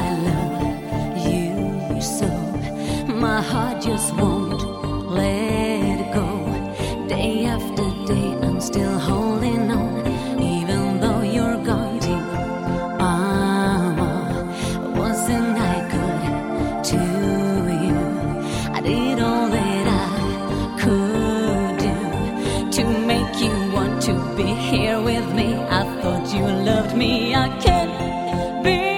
I love you so. My heart just won't let go. Day after day, I'm still holding on. Even though you're gone, I'm Wasn't I good to you? I did all that I could do to make you want to be here with me. I thought you loved me. I can't be.